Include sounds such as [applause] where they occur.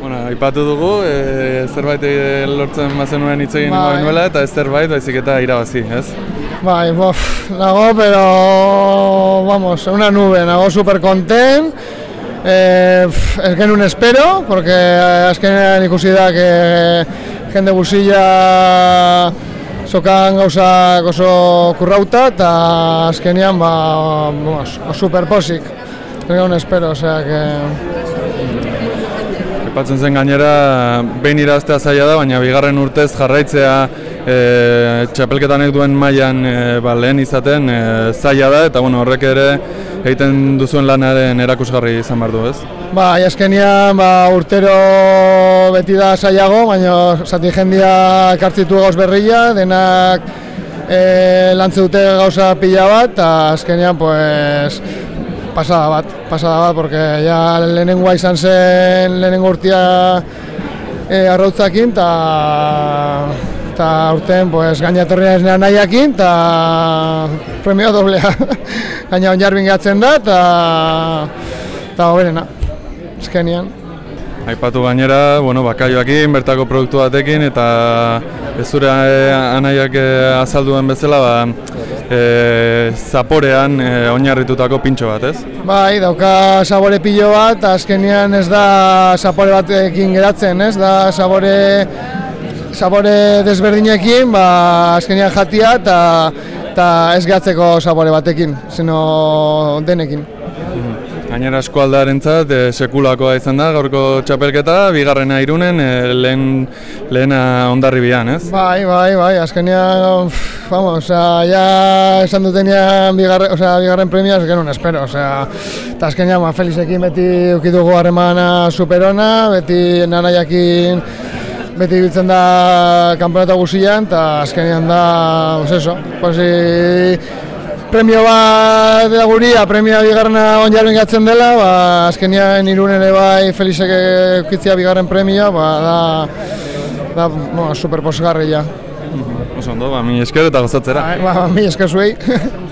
Bueno, ipatu dugu, e, zerbait e, lortzen bazenuen hitz egin Bai. nuela eta ez zerbait baizik eta irabazi, ez? Bai, bof, nago, pero, vamos, una nube, nago super content. Eh, ez genuen espero, porque azkenean ikusi da que jende guzilla sokan gauzak oso kurrauta, eta azkenean, ba, vamos, super posik. Ez genuen espero, osea, que... Aipatzen zen gainera, behin iraztea zaila da, baina bigarren urtez jarraitzea e, txapelketanek duen mailan e, ba, lehen izaten e, zaila da, eta bueno, horrek ere egiten duzuen lanaren erakusgarri izan behar du, ez? Ba, azkenean ba, urtero beti da zailago, baina zati jendia ekartzitu gauz berria, denak e, lantze dute gauza pila bat, eta azkenean pues, pasada bat, pasada bat, porque ja lehenengoa izan zen lehenengo urtia e, arrautzakin, eta eta urten pues, gaina etorri naiz nahiakin, eta premio doblea. [laughs] gaina onjarbin gehatzen da, eta eta hoberena, eskenean. Aipatu gainera, bueno, bakaioakin, bertako produktu batekin, eta ez zure eh, anaiak eh, azalduen bezala, ba, e, zaporean e, oinarritutako pintxo bat, ez? Bai, dauka sabore pilo bat, azkenean ez da zapore batekin geratzen, ez? Da sabore, sabore desberdinekin, ba, azkenean jatia eta eta ez gehatzeko sabore batekin, sino denekin. Gainera eskualdarentzat e, sekulakoa izan da gaurko txapelketa, bigarrena irunen, e, lehen, lehena ondarribian, ez? Bai, bai, bai, azkenean, vamos, osea, ja esan dutenean bigarren, osea, bigarren premia, ez genuen espero, osea, eta azkenean, ba, Felizekin beti ukitugu harremana superona, beti nanaiakin beti biltzen da kanponata guzian, eta azkenean da, pues eso, pues, premio bat da guria, premia bigarrena onjarbin gatzen dela, ba, azkenean irun ere bai Felizek ukitzia bigarren premia, ba, da, da bueno, super posgarria. Oso ondo, ba, mi esker eta gozatzera. Ba, ba, mi esker zuei. [laughs]